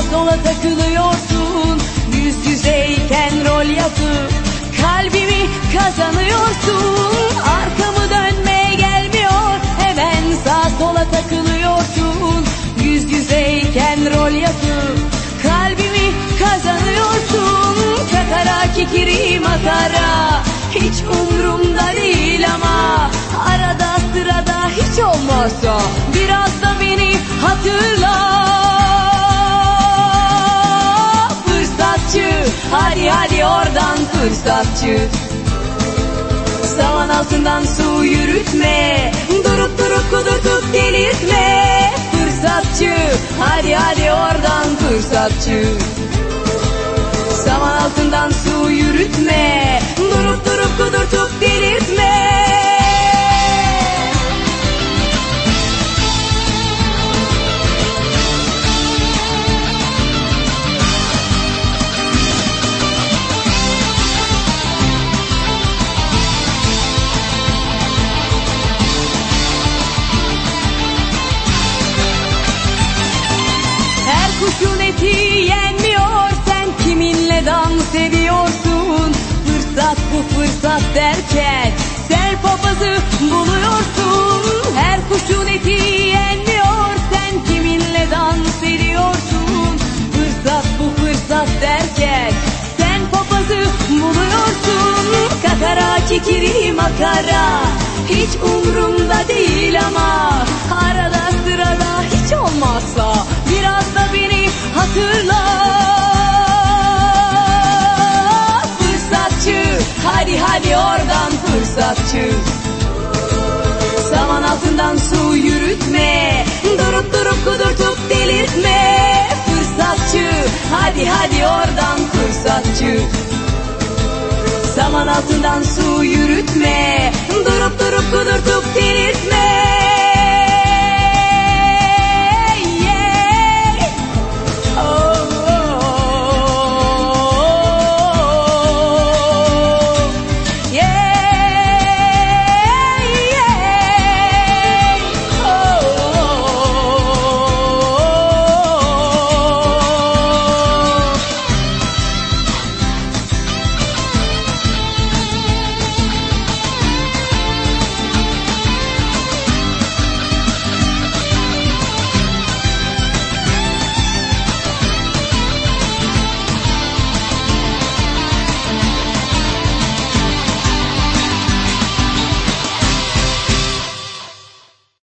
sağa sola takılıyorsun. Yüz yüzeyken rol yapıp kalbimi kazanıyorsun. Arkamı dönmeye gelmiyor. Hemen sağa sola takılıyorsun. Yüz yüzeyken rol yapıp kalbimi kazanıyorsun. Kakara kikiri matara hiç umrumda değil ama Arada sırada hiç olmazsa biraz da beni hatırla. Hadi hadi oradan fırsatçı. Savan altından su yürütme. Durup durup kudurtup delirtme. Fırsatçı. Hadi hadi oradan fırsatçı. Saman altından su yürütme eti yenmiyor Sen kiminle dans ediyorsun? Fırsat bu fırsat derken Sen papazı buluyorsun. Her kuşun eti yenmiyor Sen kiminle dans ediyorsun? Fırsat bu fırsat derken Sen papazı buluyorsun. Kakara kikiri makara Hiç umrumda değil ama Hadi oradan fırsatçı Saman altından su yürütme. Durup durup kudurtup delirtme. Fırsatçı Hadi hadi oradan fırsatçı Saman altından su yürütme